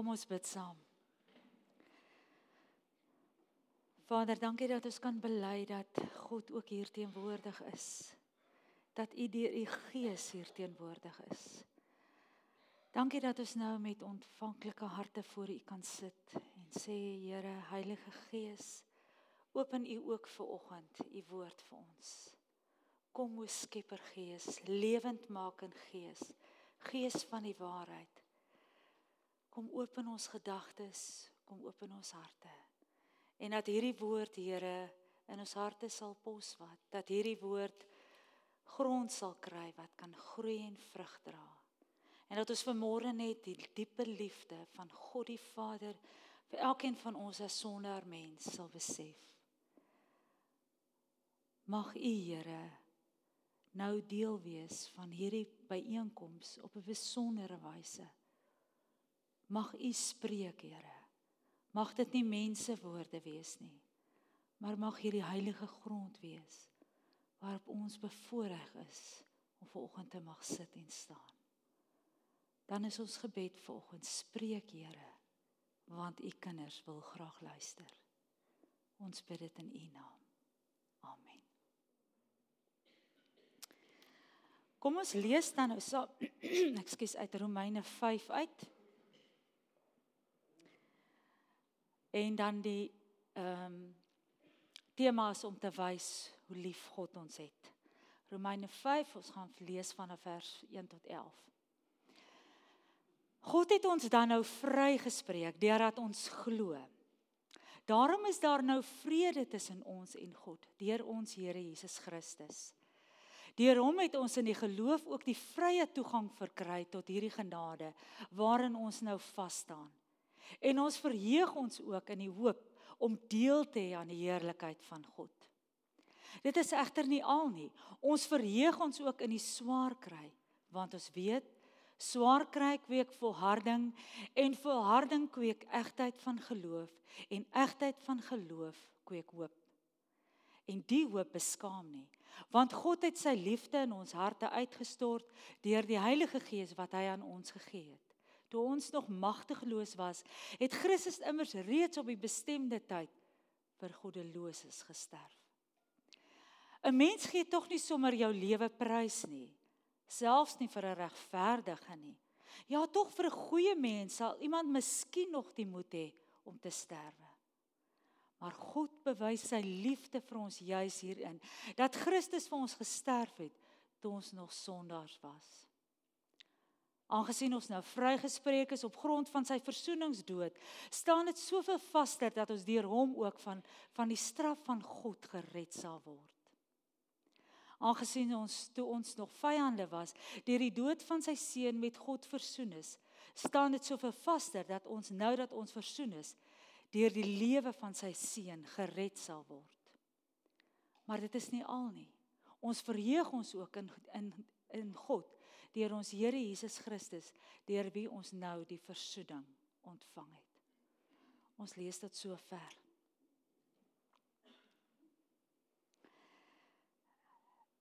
Kom ons bid saam. Vader, dankie dat ons kan bely dat God ook hier teenwoordig is. Dat U deur U Gees hier teenwoordig is. Dankie dat ons nou met ontvanklike harte voor U kan sit en sê Here, Heilige Gees, open U ook vir oggend U woord vir ons. Kom o Skepper Gees, lewendmakende Gees, Gees van die waarheid. Kom open ons gedagtes, kom open ons harte. En dat hierdie woord, Here, in ons harte sal posvat, dat hierdie woord grond sal kry wat kan groei en vrug dra. En dat ons vanmôre net die diepe liefde van God die Vader vir elkeen van ons as sondaar mens sal besef. Mag U, Here, nou deel wees van hierdie byeenkoms op 'n besondere wyse. Mag U spreek, Here. Mag dit nie mense woorde wees nie, maar mag hierdie heilige grond wees waarop ons bevoorreg is om vanoggend te mag sit en staan. Dan is ons gebed vanoggend, spreek Here, want U kinders wil graag luister. Ons bid dit in U naam. Amen. Kom ons lees dan nou so ekskuus uit Romeine 5 uit. En dan die ehm um, tema is om te wys hoe lief God ons het. Romeine 5, ons gaan lees vanaf vers 1 tot 11. God het ons dan nou vrygespreek deurdat ons glo. Daarom is daar nou vrede tussen ons en God deur ons Here Jesus Christus. Deur hom het ons in die geloof ook die vrye toegang verkry tot hierdie genade waarin ons nou vas staan. En ons verheug ons ook in die hoop om deel te hê aan die heerlikheid van God. Dit is egter nie al nie. Ons verheug ons ook in die swaar kry, want ons weet swaar kry kweek volharding en volharding kweek egtheid van geloof en egtheid van geloof kweek hoop. En die hoop beskaam nie, want God het sy liefde in ons harte uitgestort deur die Heilige Gees wat hy aan ons gegee het toe ons nog magteloos was, het Christus immers reeds op die bestemde tyd vir goddeloses gesterf. 'n Mens gee tog nie sommer jou lewe prys nie, selfs nie vir 'n regverdige nie. Ja, tog vir 'n goeie mens sal iemand miskien nog die moed hê om te sterwe. Maar God bewys sy liefde vir ons juis hierin dat Christus vir ons gesterf het toe ons nog sondaars was. Aangesien ons nou vrygespreek is op grond van sy versoeningsdood, staan dit soveel vaster dat ons deur hom ook van van die straf van God gered sal word. Aangesien ons toe ons nog vyande was, deur die dood van sy seun met God versoen is, staan dit soveel vaster dat ons nou dat ons versoen is, deur die lewe van sy seun gered sal word. Maar dit is nie al nie. Ons verheug ons ook in in in God deur ons Here Jesus Christus, deur wie ons nou die versoening ontvang het. Ons lees dit so ver.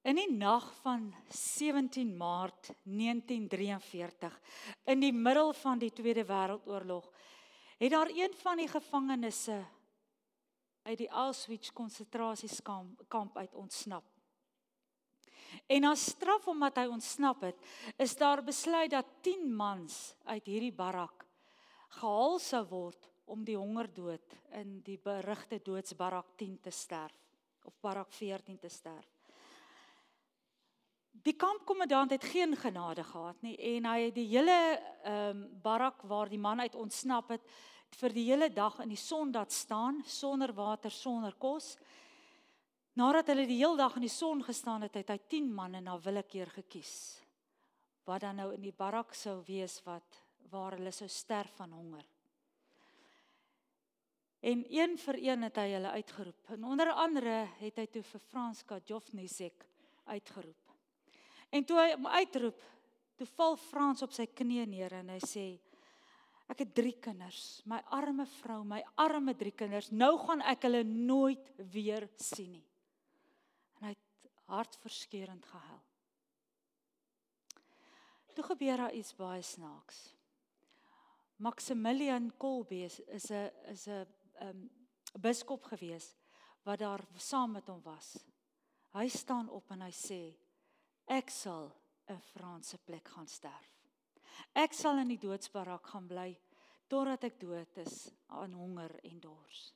In die nag van 17 Maart 1943, in die middel van die Tweede Wêreldoorlog, het daar een van die gevangenes uit die Auschwitz konsentrasiekamp uit ontsnap. En as straf omdat hy ontsnap het, is daar besluit dat 10 mans uit hierdie barak gehaal sou word om die hongerdood in die berigte doodsbarak 10 te sterf of barak 14 te sterf. Die kampkommandant het geen genade gehad nie en hy het die hele ehm um, barak waar die man uit ontsnap het vir die hele dag in die son laat staan sonder water, sonder kos. Nadat hulle die heel dag in die son gestaan het, het hy 10 manne na willekeur gekies. Wat dan nou in die barak sou wees wat waar hulle sou sterf van honger. En een vir een het hy hulle uitgeroep. En onder andere het hy toe vir Frans Kajovnisek uitgeroep. En toe hy hom uitroep, toe val Frans op sy knieë neer en hy sê: Ek het 3 kinders, my arme vrou, my arme 3 kinders. Nou gaan ek hulle nooit weer sien nie hartverskeurend gehuil. Toe gebeur daar iets baie snaaks. Maximilian Kolbe is 'n is 'n 'n um, biskop gewees wat daar saam met hom was. Hy staan op en hy sê ek sal 'n Franse plek gaan sterf. Ek sal in die doodsbarak gaan bly totdat ek dood is aan honger en dors.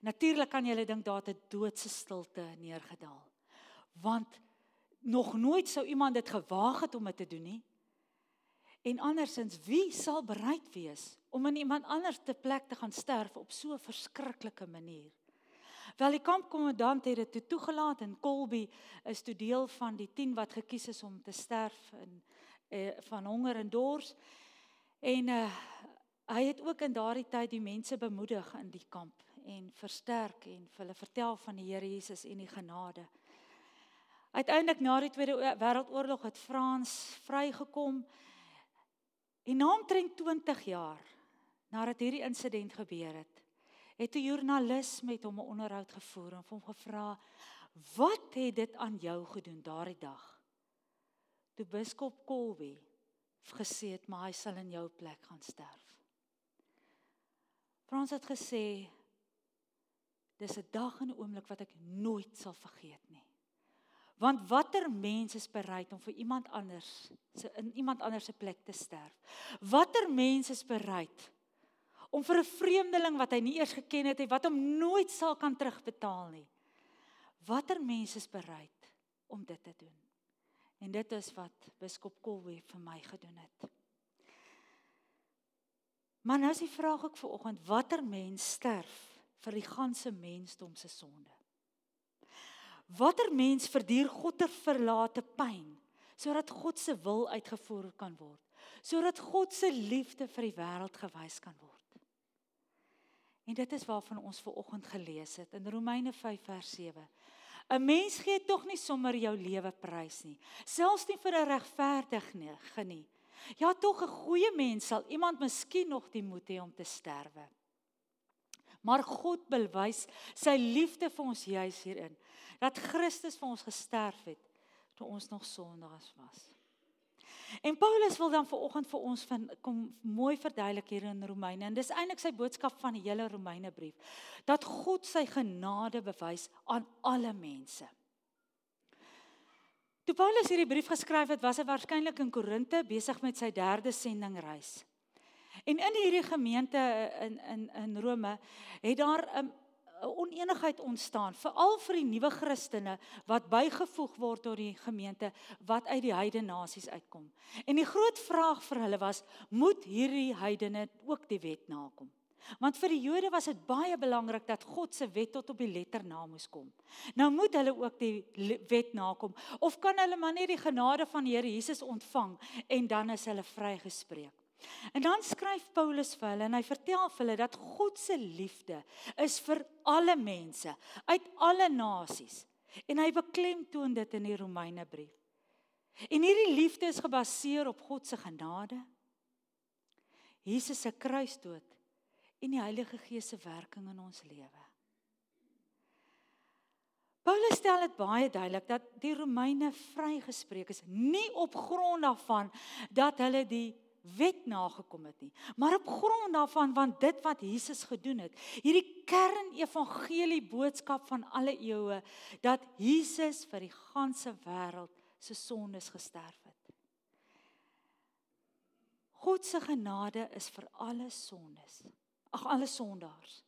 Natuurlik kan jy dink daar het 'n doodse stilte neergedaal. Want nog nooit sou iemand dit gewaag het om dit te doen nie. En andersins, wie sal bereid wees om in iemand anders te plek te gaan sterf op so 'n verskriklike manier? Wel die kampkommandant het dit toe toegelaat en Colby is toe deel van die 10 wat gekies is om te sterf in eh, van honger en dors. En uh, hy het ook in daardie tyd die mense bemoedig in die kamp en versterk en vir hulle vertel van die Here Jesus en die genade. Uiteindelik na die Tweede Wêreldoorlog het Frans vrygekom. En na omtrent 20 jaar nadat hierdie insident gebeur het, het 'n joernalis met hom 'n onderhoud gevoer en hom gevra: "Wat het dit aan jou gedoen daardie dag?" Toe biskop Colby gesê het, "Maar hy sal in jou plek gaan sterf." Frans het gesê: "Dis 'n dag en 'n oomblik wat ek nooit sal vergeet nie." Want watter mens is bereid om vir iemand anders se in iemand anders se plek te sterf? Watter mens is bereid om vir 'n vreemdeling wat hy nie eers geken het, wat hom nooit sal kan terugbetaal nie? Watter mens is bereid om dit te doen? En dit is wat biskop Colwe vir my gedoen het. Maar nou is die vraag ek vir oggend, watter mens sterf vir die ganse mensdom se sonde? Watter mens verduur God ter verlate pyn sodat God se wil uitgevoer kan word? Sodat God se liefde vir die wêreld gewys kan word. En dit is waarvan ons ver oggend gelees het in Romeine 5 vers 7. 'n Mens gee tog nie sommer jou lewe prys nie, selfs nie vir 'n regverdige nie. Ja, tog 'n goeie mens sal iemand miskien nog die moed hê om te sterwe. Maar God bewys sy liefde vir ons juis hierin dat Christus vir ons gesterf het toe ons nog sondaars was. En Paulus wil dan vanoggend vir ons van kom mooi verduidelik hier in Romeine en dis eintlik sy boodskap van die hele Romeine brief dat God sy genade bewys aan alle mense. Toe Paulus hierdie brief geskryf het, was hy waarskynlik in Korinte besig met sy derde sendingreis. En in hierdie gemeente in in in Rome het daar 'n 'n oneenigheid ontstaan, veral vir die nuwe Christene wat bygevoeg word tot die gemeente wat uit die heidene nasies uitkom. En die groot vraag vir hulle was, moet hierdie heidene ook die wet nakom? Want vir die Jode was dit baie belangrik dat God se wet tot op die letter na moes kom. Nou moet hulle ook die wet nakom of kan hulle maar net die genade van die Here Jesus ontvang en dan is hulle vrygespreek. En dan skryf Paulus vir hulle en hy vertel vir hulle dat God se liefde is vir alle mense uit alle nasies. En hy beklemtoon dit in die Romeine brief. En hierdie liefde is gebaseer op God se genade, Jesus se kruisdood en die Heilige Gees se werking in ons lewe. Paulus stel dit baie duidelik dat die Romeine vrygespreek is nie op grond daarvan dat hulle die wet nagekom het nie, maar op grond daarvan want dit wat Jesus gedoen het, hierdie kern evangelie boodskap van alle eeue dat Jesus vir die ganse wêreld se sondes gesterf het. God se genade is vir alle sondes. Ag alle sondaars.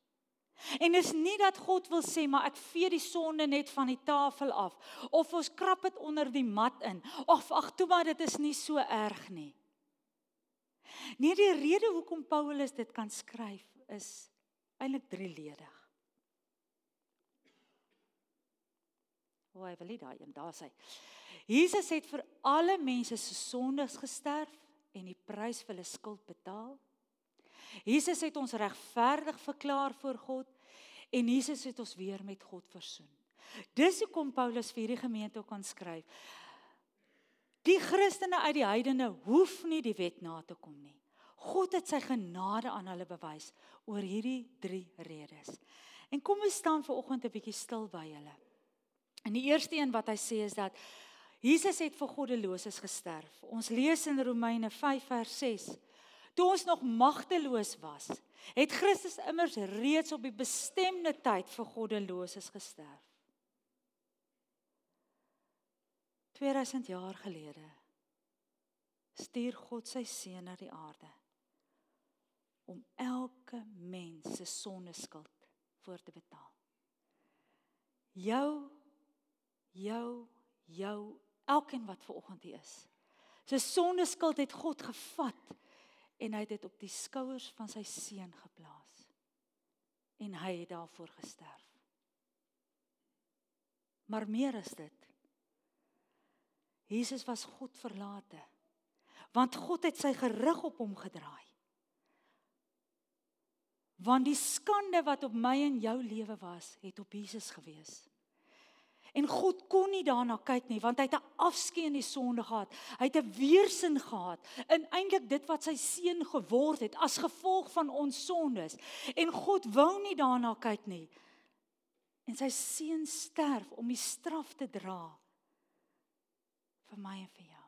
En is nie dat God wil sê maar ek vee die sonde net van die tafel af of ons krap dit onder die mat in of ag toe maar dit is nie so erg nie. Nee, die rede hoekom Paulus dit kan skryf is eintlik drieledig. Hoe hy wil daai en daar sê. Jesus het vir alle mense se sondes gesterf en die prys vir hulle skuld betaal. Jesus het ons regverdig verklaar voor God en Jesus het ons weer met God versoen. Dis hoekom Paulus vir hierdie gemeente kan skryf. Die Christene uit die heidene hoef nie die wet na te kom nie. God het sy genade aan hulle bewys oor hierdie drie redes. En kom ons staan ver oggend 'n bietjie stil by hulle. En die eerste een wat hy sê is dat Jesus het vir goddeloses gesterf. Ons lees in Romeine 5 vers 6 toe ons nog magteloos was, het Christus immers reeds op die bestemde tyd vir goddeloses gesterf. 2000 jaar gelede stuur God sy seun na die aarde om elke mens se sondeskuld voor te betaal. Jou jou jou elkeen wat ver oggend hier is. Sy sondeskuld het God gevat en hy het dit op die skouers van sy seun geplaas. En hy het daarvoor gesterf. Maar meer is dit. Jesus was God verlate. Want God het sy gerig op hom gedraai. Want die skande wat op my en jou lewe was, het op Jesus gewees. En God kon nie daarna kyk nie want hy het 'n afskeid in die sonde gehad. Hy het 'n weerstand gehad in eintlik dit wat sy seun geword het as gevolg van ons sondes. En God wou nie daarna kyk nie. En sy seun sterf om die straf te dra vir my en vir jou.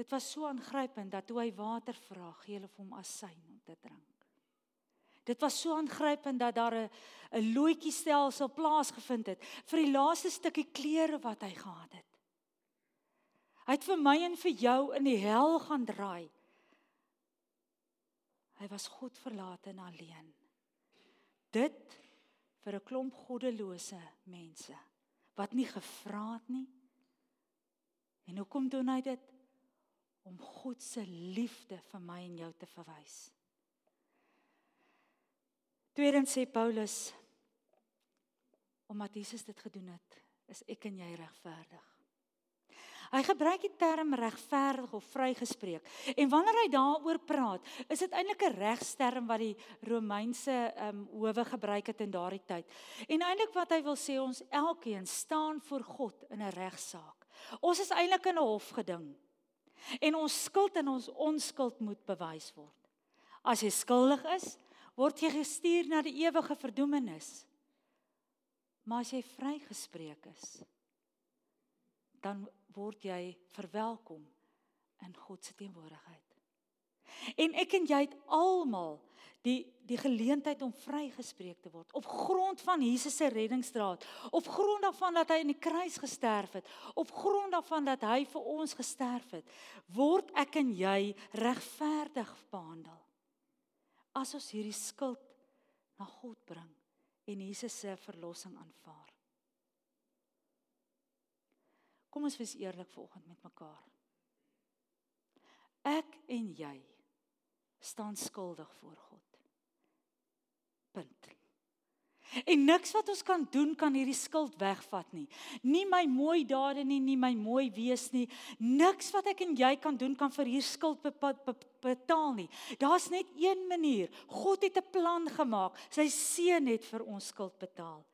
Dit was so aangrypend dat toe hy water vra, gee hulle vir hom asyn om te drink. Dit was so aangrypend dat daar 'n 'n loetjie stelsel plaasgevind het vir die laaste stukkie klere wat hy gehad het. Hy het vir my en vir jou in die hel gaan draai. Hy was God verlate en alleen. Dit vir 'n klomp goddelose mense wat nie gevra het nie. En hoekom doen hy dit? Om God se liefde vir my en jou te verwys. Tweedens sê Paulus omdat Jesus dit gedoen het, is ek en jy regverdig. Hy gebruik die term regverdig of vrygespreek. En wanneer hy daaroor praat, is dit eintlik 'n regsterm wat die Romeinse ehm um, howe gebruik het in daardie tyd. En eintlik wat hy wil sê ons elkeen staan voor God in 'n regsaak. Ons is eintlik in 'n hof geding. En ons skuld en ons onskuld moet bewys word. As jy skuldig is, word jy gestuur na die ewige verdoemenis. Maar as jy vrygespreek is, dan word jy verwelkom in God se teenwoordigheid. En ek en jy het almal die die geleentheid om vrygespreek te word op grond van Jesus se reddingsdraad, op grond daarvan dat hy aan die kruis gesterf het, op grond daarvan dat hy vir ons gesterf het, word ek en jy regverdig behandel as ons hierdie skuld na God bring en Jesus se verlossing aanvaar. Kom ons wees eerlik vanoggend met mekaar. Ek en jy staan skuldig voor God. Punt. En niks wat ons kan doen kan hierdie skuld wegvat nie. Nie my mooi dade nie, nie my mooi wees nie. Niks wat ek en jy kan doen kan vir hierdie skuld betaal nie. Daar's net een manier. God het 'n plan gemaak. Sy seun het vir ons skuld betaal.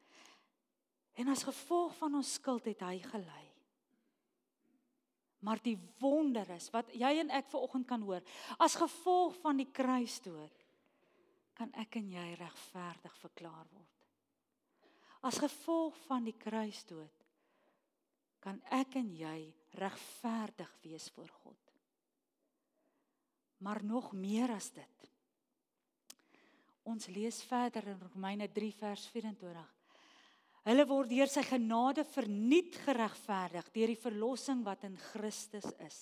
En as gevolg van ons skuld het hy gelei. Maar die wonder is wat jy en ek ver oggend kan hoor, as gevolg van die kruisdood kan ek en jy regverdig verklaar word. As gevolg van die kruisdood kan ek en jy regverdig wees voor God. Maar nog meer as dit. Ons lees verder in Romeine 3 vers 24. Hulle word deur sy genade verniet geregverdig deur die verlossing wat in Christus is.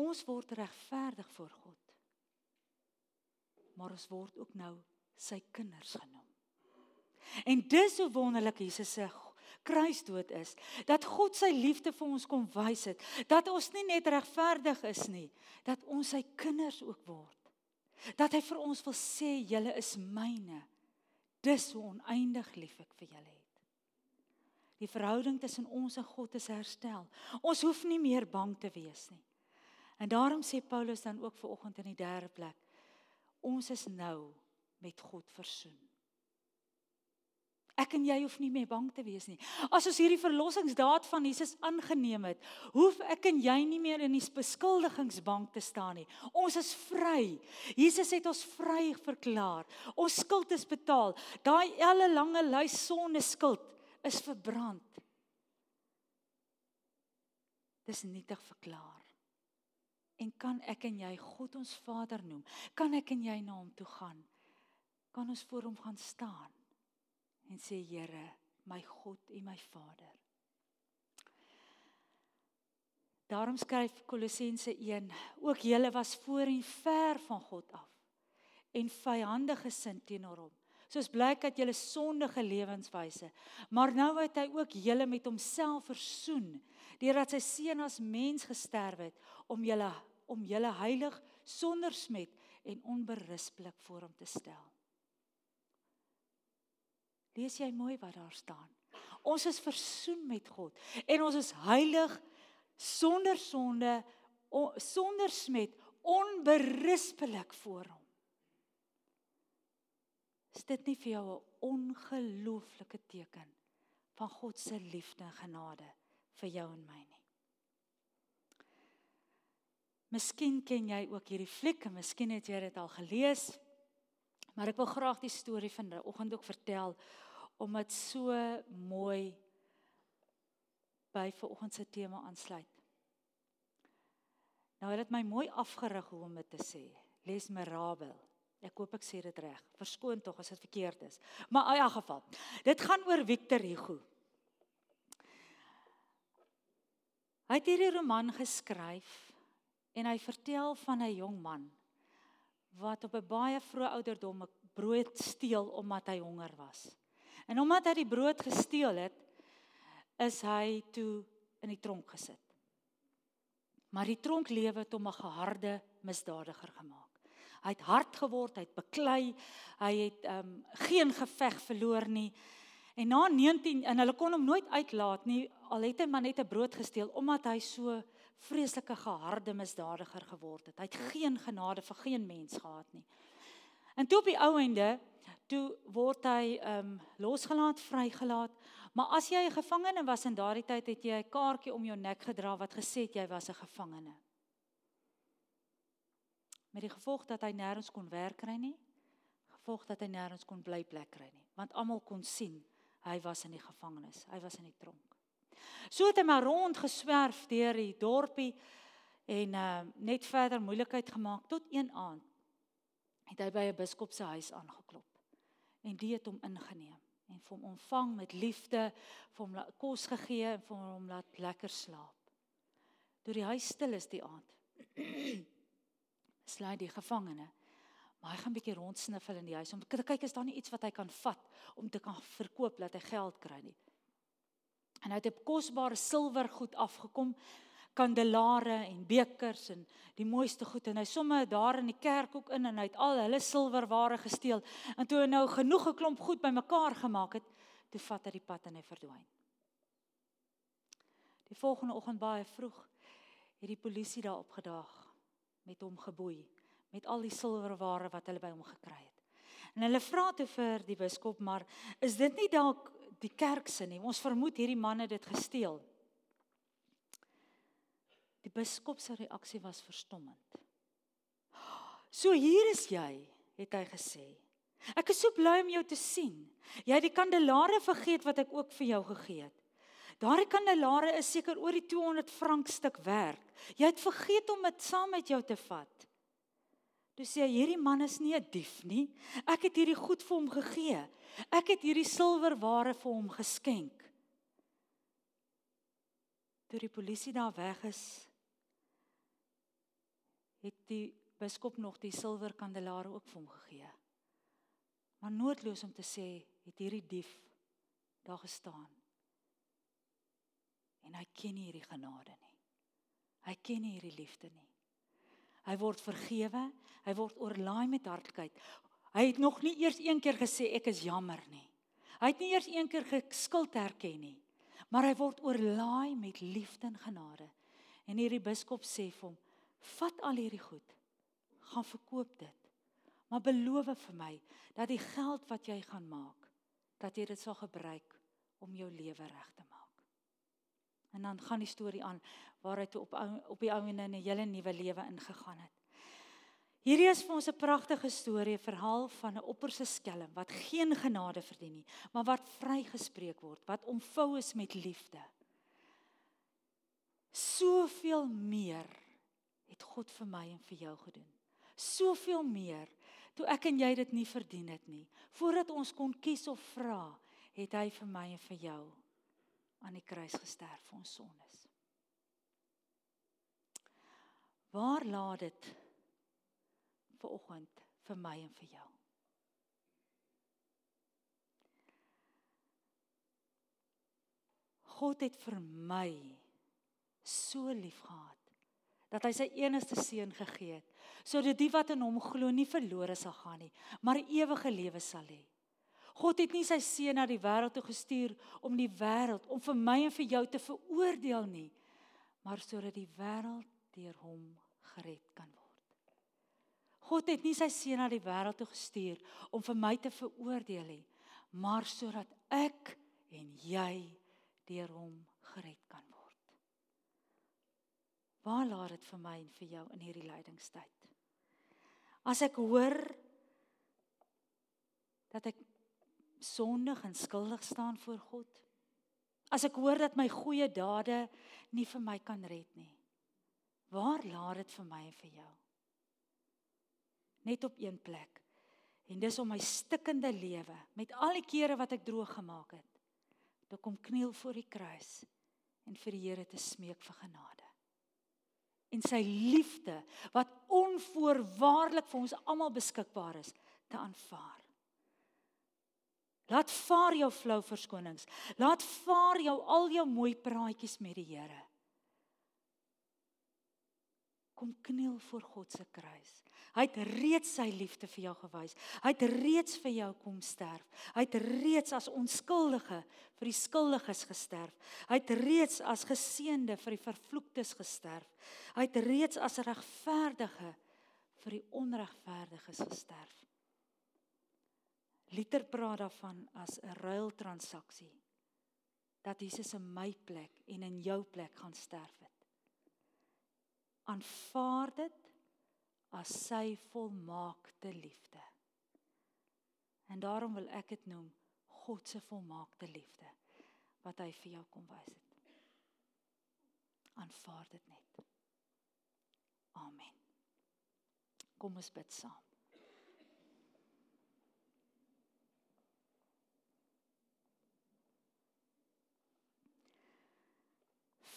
Ons word regverdig voor God. Maar ons word ook nou sy kinders genoem. En dis hoe wonderlik Jesus se kruisdood is dat God sy liefde vir ons kom wys het dat ons nie net regverdig is nie dat ons sy kinders ook word dat hy vir ons wil sê julle is myne dis hoe oneindig lief ek vir julle het. Die verhouding tussen ons en God is herstel. Ons hoef nie meer bang te wees nie. En daarom sê Paulus dan ook vir oggend in die derde plek ons is nou met God versoen. Ek en jy hoef nie meer bang te wees nie. As ons hierdie verlossingsdaad van Jesus aangeneem het, hoef ek en jy nie meer in die beskuldigingsbank te staan nie. Ons is vry. Jesus het ons vry verklaar. Ons skuld is betaal. Daai ellelange lys sonde skuld is verbrand. dis nietig verklaar. En kan ek en jy God ons Vader noem? Kan ek en jy na hom toe gaan? Kan ons voor hom gaan staan en sê Here, my God en my Vader. Daarom skryf Kolossense 1: Ook julle was voorheen ver van God af en vyhandig gesind teenoor hom. Soos blyk uit julle sondige lewenswyse, maar nou het hy ook julle met homself versoen deurdat sy seun as mens gesterf het om julle om julle heilig sonder smet en onberispelik voor hom te stel. Lees jy mooi wat daar staan? Ons is versoen met God en ons is heilig sonder sonde sonder smet onberispelik voor hom. Is dit nie vir jou 'n ongelooflike teken van God se liefde en genade vir jou en my nie? Miskien ken jy ook hierdie fliek en miskien het jy dit al gelees. Maar ek wil graag die storie van die oggend ook vertel omdat so mooi by vanoggend se tema aansluit. Nou het dit my mooi afgerig hoe om dit te sê. Les Mirabel. Ek hoop ek sê dit reg. Verskoon tog as dit verkeerd is. Maar in elk geval, dit gaan oor Victor Hugo. Hy het hierdie roman geskryf en hy vertel van 'n jong man wat op 'n baie vroeë ouderdom 'n brood steel omdat hy honger was. En omdat hy die brood gesteel het, is hy toe in die tronk gesit. Maar die tronklewe het hom 'n geharde misdadiger gemaak. Hy het hard geword, hy het beklei, hy het ehm um, geen geveg verloor nie. En na 19 en hulle kon hom nooit uitlaat nie al het hy maar net 'n brood gesteel omdat hy so vreeslike geharde misdadiger geword het. Hy het geen genade vir geen mens gehad nie. En toe op die ou ende, toe word hy ehm um, losgelaat, vrygelaat. Maar as jy 'n gevangene was in daardie tyd, het jy 'n kaartjie om jou nek gedra wat gesê het jy was 'n gevangene met die gevolg dat hy nêrens kon werk kry nie gevolg dat hy nêrens kon bly plek kry nie want almal kon sien hy was in die gevangenis hy was in die tronk so het hy maar rond geswerf deur die dorpie en uh, net verder moeilikheid gemaak tot een aand het hy by 'n biskop se huis aangeklop en die het hom ingeneem en vir hom ontvang met liefde vir hom kos gegee en vir hom laat lekker slaap toe die huis stil is die aand sluit die gevangene. Maar hy gaan 'n bietjie rondsniffel in die huis om te kyk is daar nie iets wat hy kan vat om te kan verkoop dat hy geld kry nie. En hy het 'n kosbare silwergoed afgekom, kandelare en bekers en die mooiste goed en hy somme daar in die kerk ook in en hy het al hulle silwerware gesteel. En toe hy nou genoeg 'n klomp goed bymekaar gemaak het, toe vat hy die pad en hy verdwyn. Die volgende oggend baie vroeg het die polisie daar opgedaag met hom geboei met al die silwerware wat hulle by hom gekry het. En hulle vra toe vir die biskop, maar is dit nie dalk die kerk se nie? Ons vermoed hierdie man het dit gesteel. Die biskop se reaksie was verstommend. So hier is jy, het hy gesê. Ek is so bly om jou te sien. Jy het die kandelaare vergeet wat ek ook vir jou gegee het. Daardie kandelare is seker oor die 200 frank stuk werd. Jy het vergeet om dit saam met jou te vat. Toe sê hy hierdie man is nie 'n dief nie. Ek het hierdie goed vir hom gegee. Ek het hierdie silwerware vir hom geskenk. Toe die polisie daar weg is, het die biskop nog die silwer kandelare ook vir hom gegee. Maar noodloos om te sê, het hierdie dief daar gestaan en hy ken nie hierdie genade nie. Hy ken nie hierdie liefde nie. Hy word vergewe, hy word oorlaai met hartlikheid. Hy het nog nie eers een keer gesê ek is jammer nie. Hy het nie eers een keer geskuld herken nie. Maar hy word oorlaai met liefde en genade. En hierdie biskop sê vir hom: "Vat al hierdie goed. Gaan verkoop dit. Maar beloof vir my dat die geld wat jy gaan maak, dat jy dit sal gebruik om jou lewe reg te maak." En dan gaan die storie aan waar hy toe op op die ou en in 'n hele nuwe lewe ingegaan het. Hierdie is vir ons 'n pragtige storie, 'n verhaal van 'n opperse skelm wat geen genade verdien nie, maar wat vrygespreek word, wat omvou is met liefde. Soveel meer het God vir my en vir jou gedoen. Soveel meer toe ek en jy dit nie verdien het nie. Voordat ons kon kies of vra, het hy vir my en vir jou aan die kruis gesterf vir ons sondes. Waar laat dit vir oggend vir my en vir jou? God het vir my so lief gehad dat hy sy enigste seun gegee het sodat die wat in hom glo nie verlore sal gaan nie maar ewige lewe sal hê. God het nie sy seun na die wêreld toe gestuur om die wêreld om vir my en vir jou te veroordeel nie maar sodat die wêreld deur hom gered kan word. God het nie sy seun na die wêreld toe gestuur om vir my te veroordeel nie maar sodat ek en jy deur hom gered kan word. Waar laat dit vir my en vir jou in hierdie lydingstyd? As ek hoor dat ek sondig en skuldig staan voor God, as ek hoor dat my goeie dade nie vir my kan red nie. Waar laat dit vir my en vir jou? Net op een plek. En dis om my stikkende lewe met al die kere wat ek droog gemaak het te kom kniel voor die kruis en vir die Here te smeek vir genade. En sy liefde wat onvoorwaardelik vir ons almal beskikbaar is, te aanvaar. Laat vaar jou flou verskonings. Laat vaar jou al jou mooi praatjies met die Here. Kom kniel voor God se kruis. Hy het reeds sy liefde vir jou gewys. Hy het reeds vir jou kom sterf. Hy het reeds as onskuldige vir die skuldiges gesterf. Hy het reeds as geseënde vir die vervloektes gesterf. Hy het reeds as regverdige vir die onregverdiges gesterf. Liter praat daarvan as 'n ruiltransaksie dat Jesus in my plek en in jou plek gaan sterf het. Aanvaar dit as sy volmaakte liefde. En daarom wil ek dit noem God se volmaakte liefde wat hy vir jou kom wys het. Aanvaar dit net. Amen. Kom ons bid saam.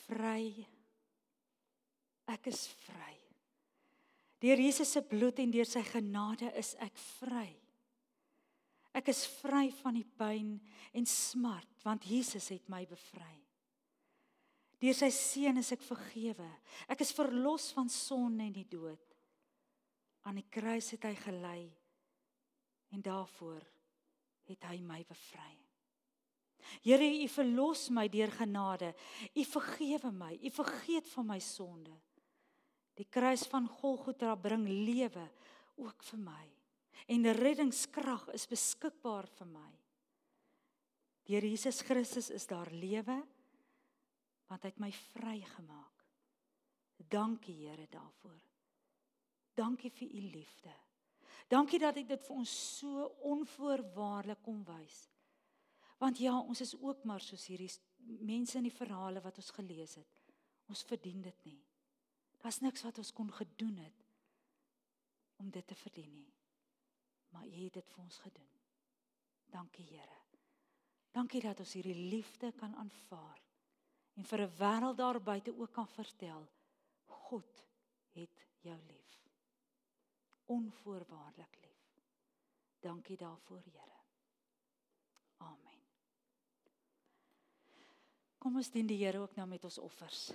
Vry. Ek is vry. Deur Jesus se bloed en deur sy genade is ek vry. Ek is vry van die pyn en smart want Jesus het my bevry. Deur sy seun is ek vergewe. Ek is verlos van sonde en die dood. Aan die kruis het hy gelei en daarvoor het hy my bevry. Here, U verlos my deur genade. U vergewe my. U vergeet van my sonde. Die kruis van Golgotha bring lewe ook vir my. En reddingskrag is beskikbaar vir my. Deur Jesus Christus is daar lewe want hy het my vrygemaak. Dankie Here daarvoor. Dankie vir u liefde. Dankie dat ek dit vir ons so onvoorwaardelik kom wys. Want ja, ons is ook maar soos hierdie mense in die verhale wat ons gelees het. Ons verdien dit nie. Daar's niks wat ons kon gedoen het om dit te verdien nie. Maar U het dit vir ons gedoen. Dankie Here. Dankie dat ons hierdie liefde kan aanvaar en vir 'n wêreld daar buite ook kan vertel God het jou lief. Onvoorwaardelik lief. Dankie daarvoor Here. Amen. Kom ons dien die Here ook nou met ons offers.